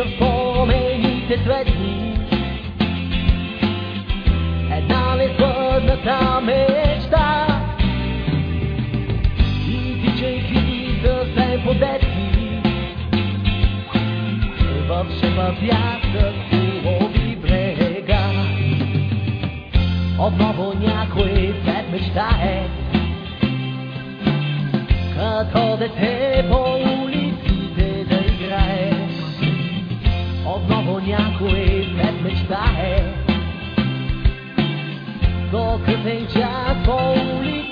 в спомените светли. Една несвърната мечта. И тичайки съвсем по детски. В шепа вятър хубави брега. Отново някой след мечтае. Като дете по 在，多可悲加暴力。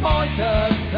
poisonous.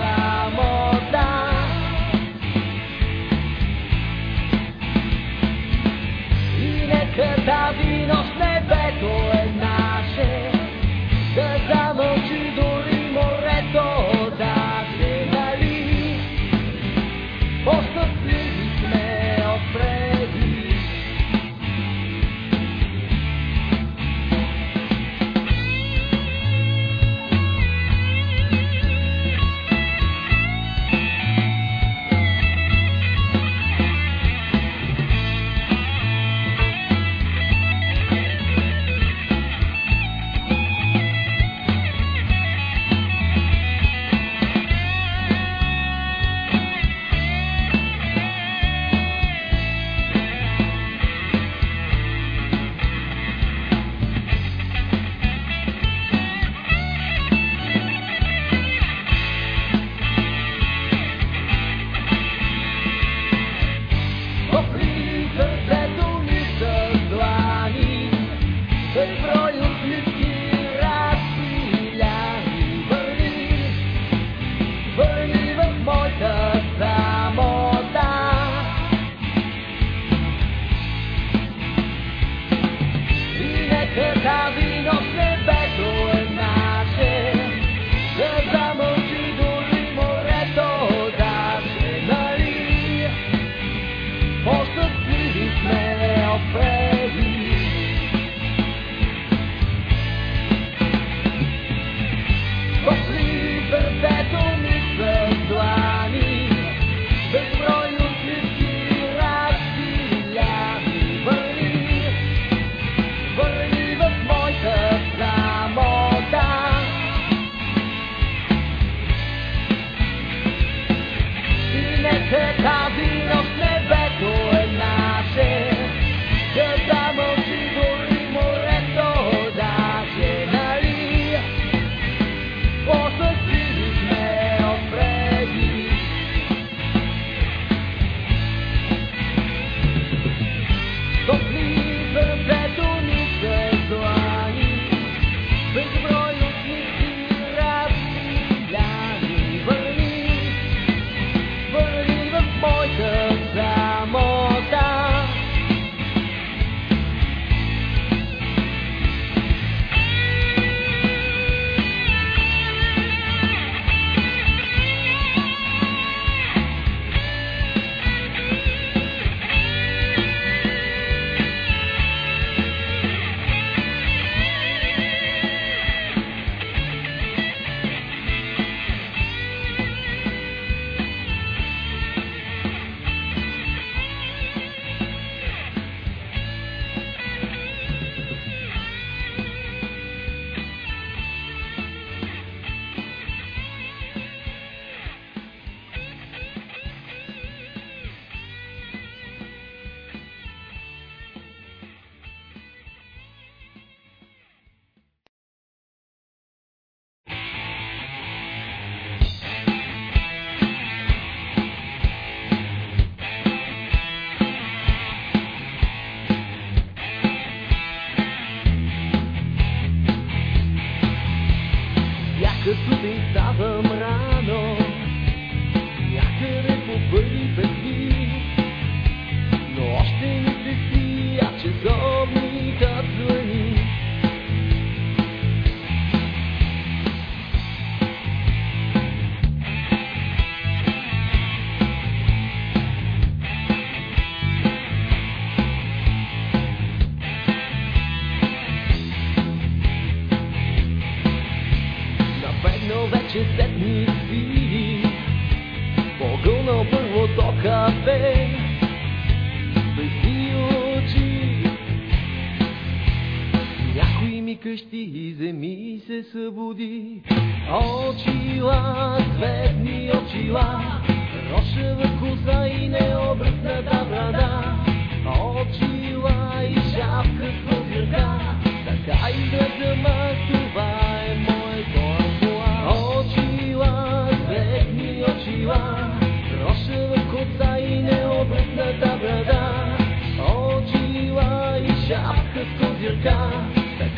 къщи и земи се събуди. Очила, цветни очила, рошева коса и необръсната брада. Очила и шапка с прозирка, така и да дъма, това е моето амбула. Очила, цветни очила, рошева коса и необръсната брада. Очила и шапка с прозирка,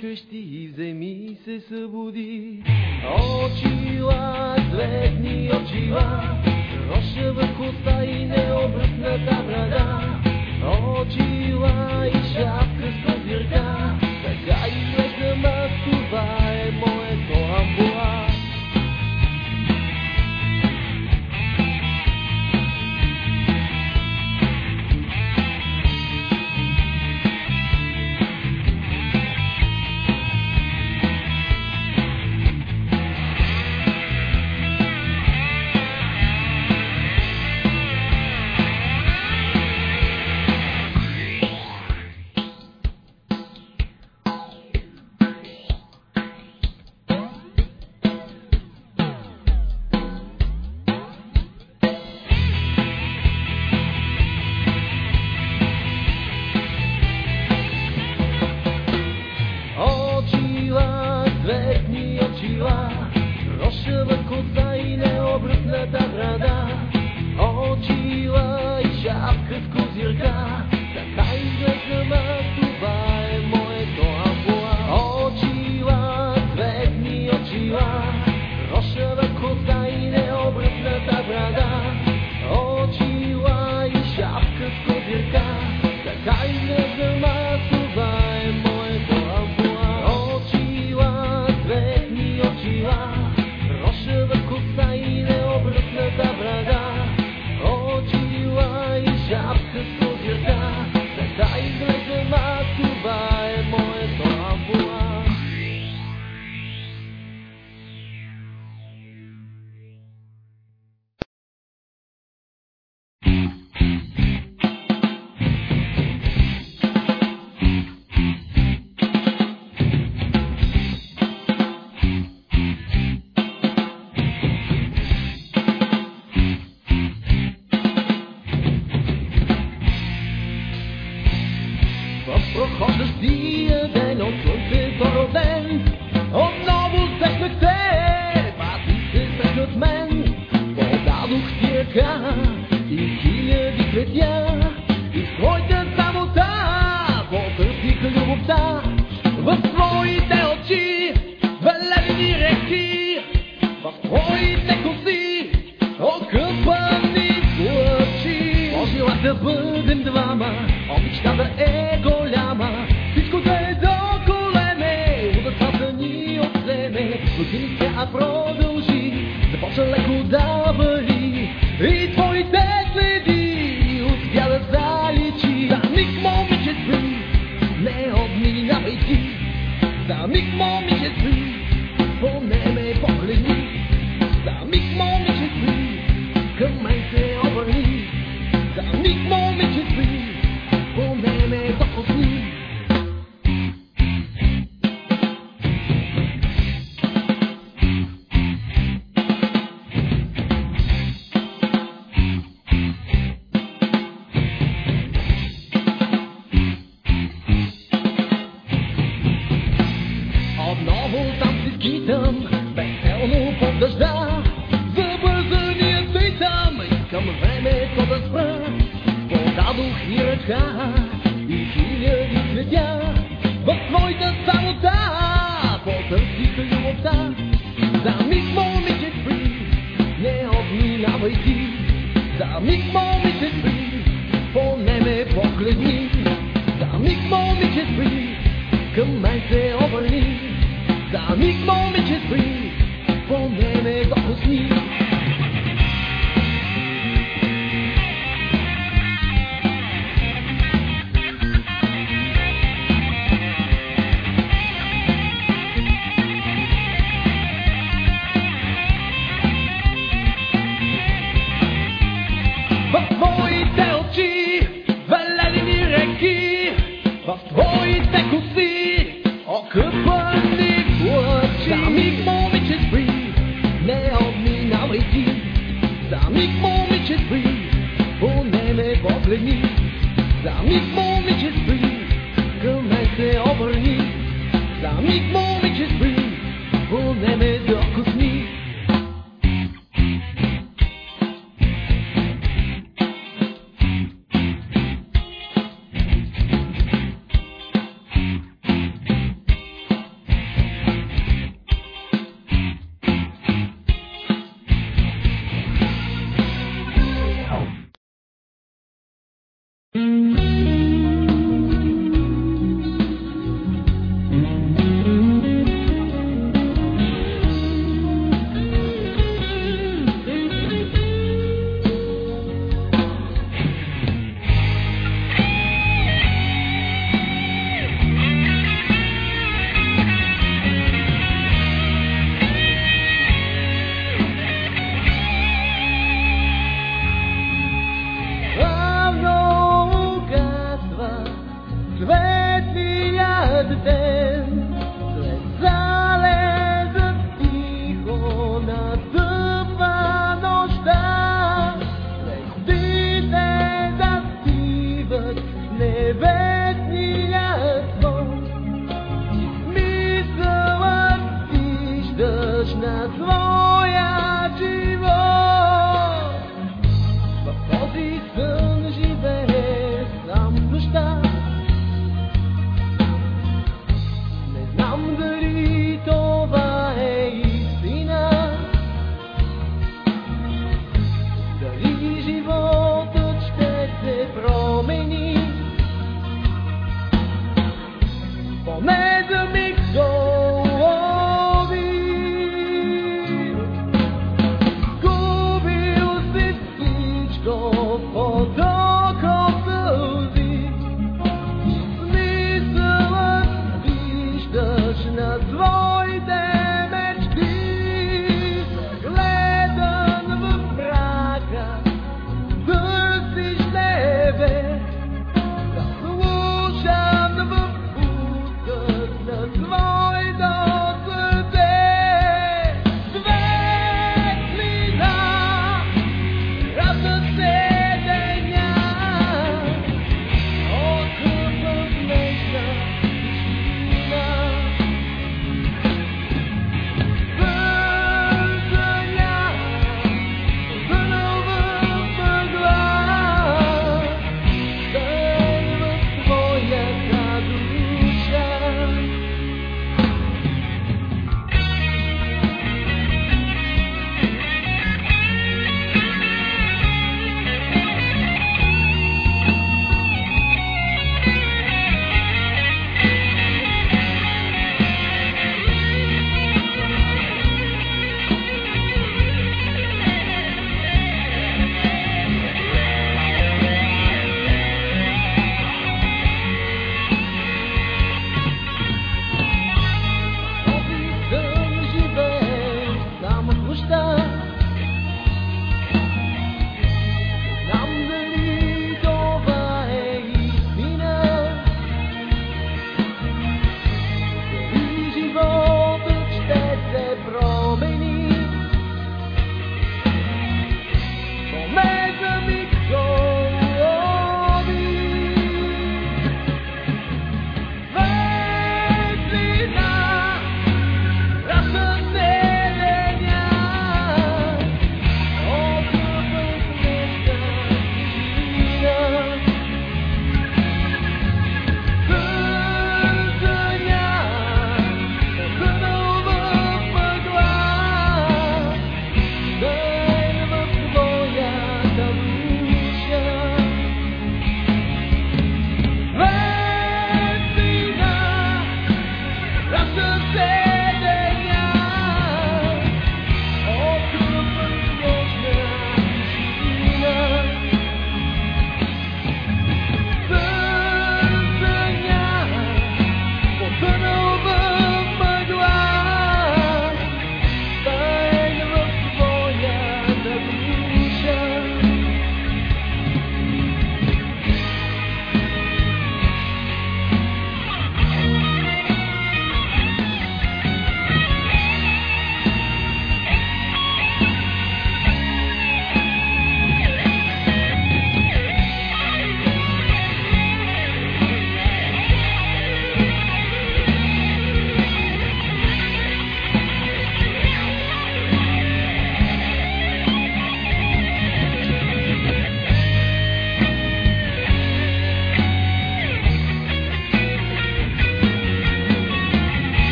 къщи и земи се събуди. Очила, цветни очила, роша върху и необръсната брада. Очила и шапка с козирка, така изглеждам аз това.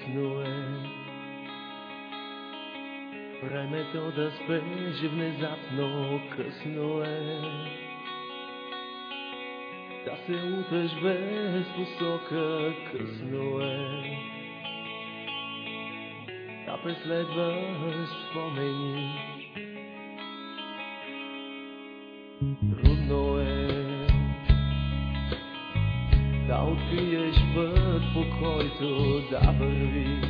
Късно е. Времето да спеш внезапно, късно е. Да се утъж без посока, късно е. Да преследваш спомени, трудно е откриеш път, по който да вървиш.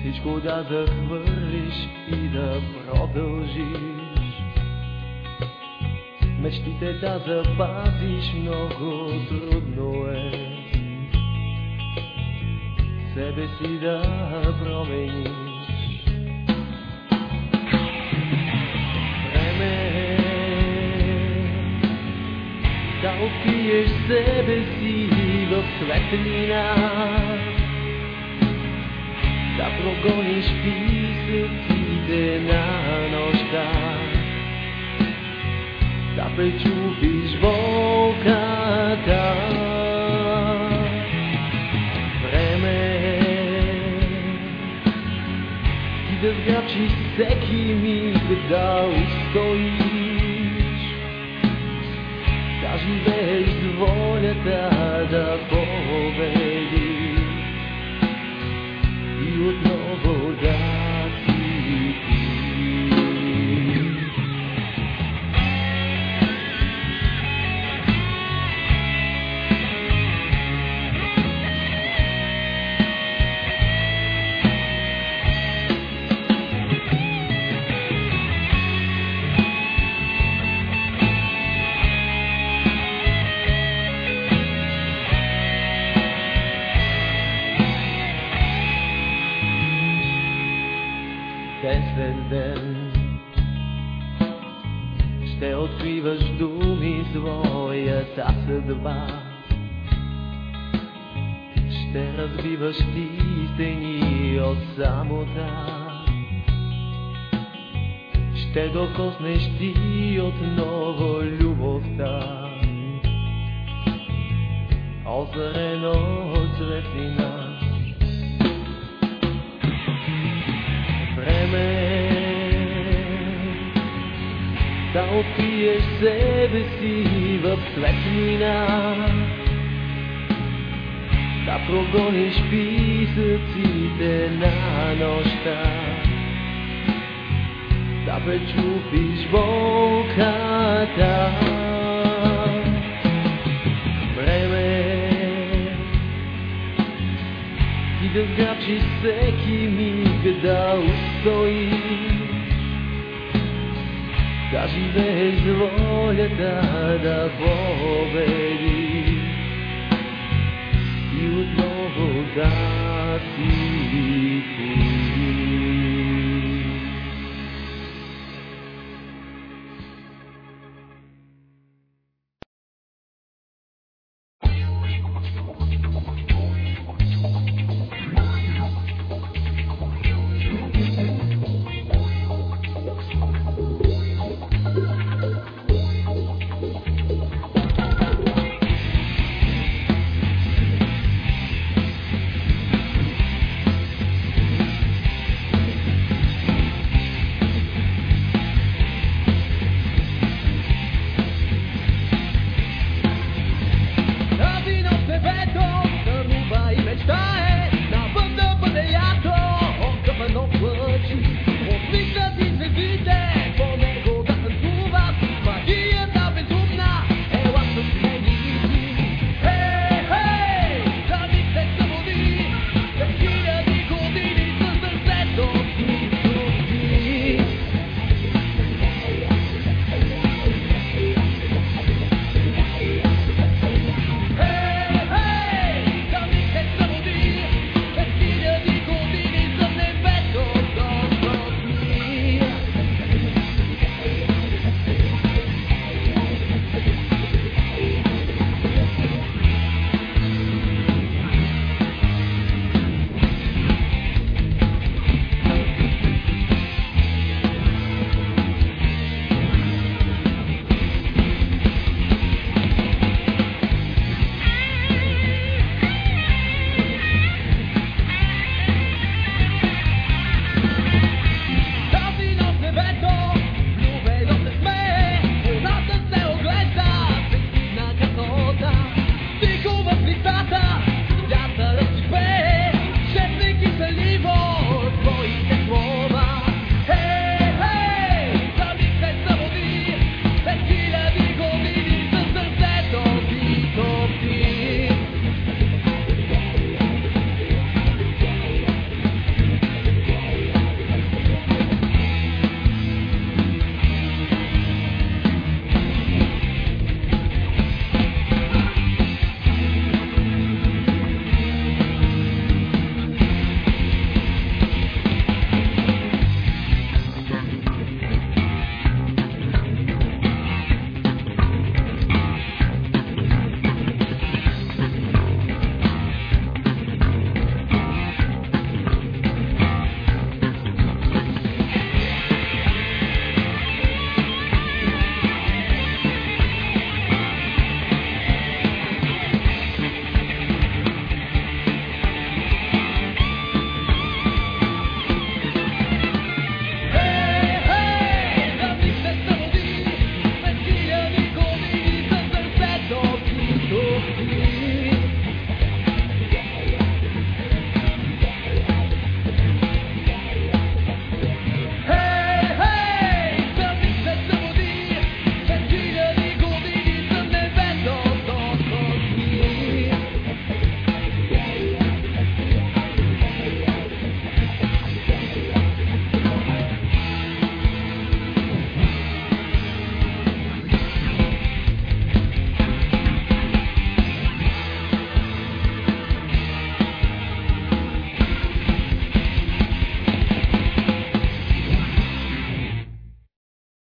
Всичко да захвърлиш и да продължиш. Мечтите да запазиш много трудно е. Себе си да промениш. Да откриеш себе си в светлина, да прогониш писъците на нощта, да пречупиш болката. Време ти да вграбчиш всеки миг да устоиш да живееш с волята да победи да пречупиш болката. Време и да вграбчиш всеки миг да устоиш, да живееш с волята да победиш и отново да си ти.